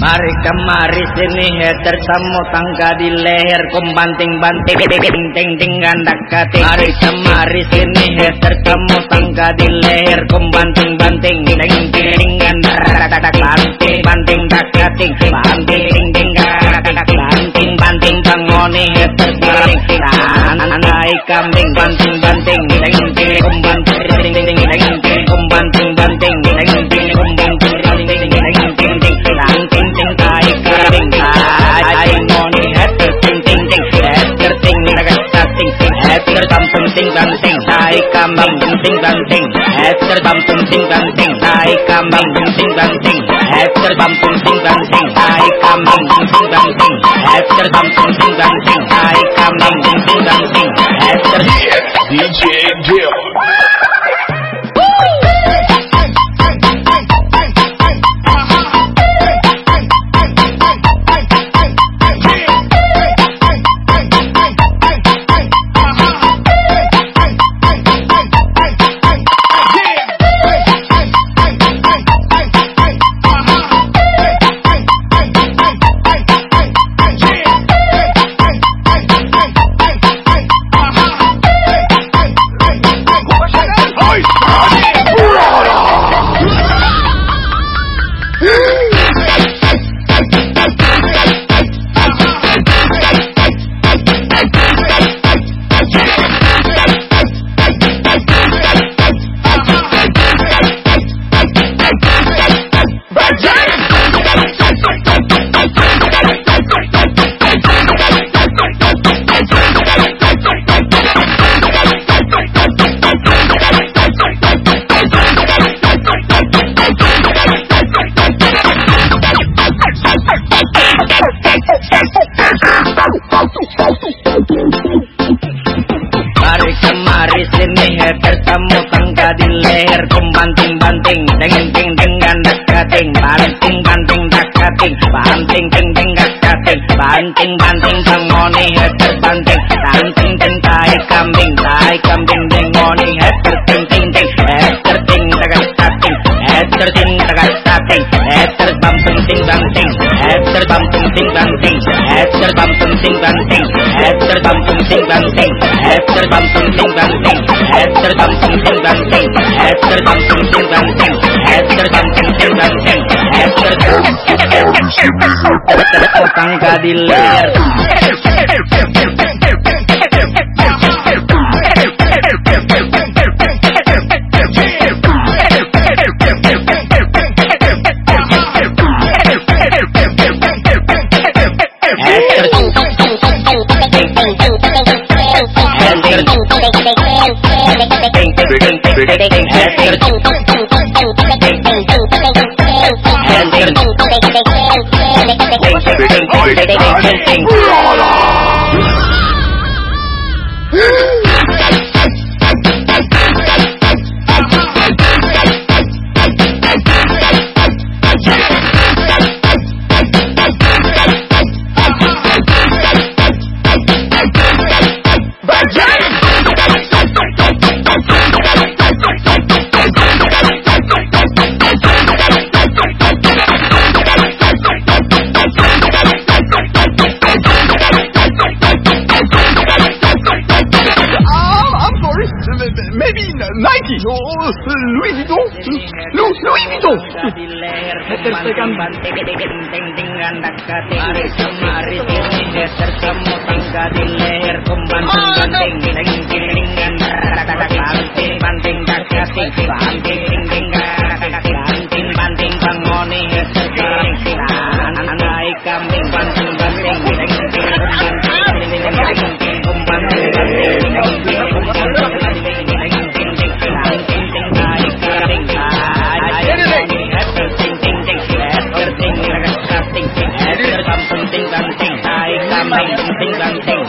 Mari kemari sini heter temu tangga di leher kum banting banting ting ting ting gandak kating Mari kemari sini heter temu tangga di leher kum banting banting ting ting ting gandak banting banting dak kating banting ting ting gandak banting banting bangoni heter bareng naik kambing banting banting ting tam ting tai cam bum ting tam ting ether bam bum ting tam ting tai cam bum ting tam ting ether bam bum ting tam ting tai cam bum ting ting bam bum ting ting bum ting ting DJ leher kumbanting banting dengan ting dengan dakating banting banting dakating banting ting ting dakating banting banting tangoni heter banting banting bum bum ting bang ting after bum bum ting bang ting after bum bum ting bang ting after bum bum ting bang ting after bum bum ting bang ting after bum bum ting bang ting after bum bum ting bang ting after bum bum ting bang ting after bum bum ting bang ting after bum bum ting bang ting Thank you. Nike. Oh, Louis Vuitton. Louis, Louis Vuitton. Tertekan. Tertemu tangga di leher kumban tangga ding ding ding ding banting banting banting banting banting something.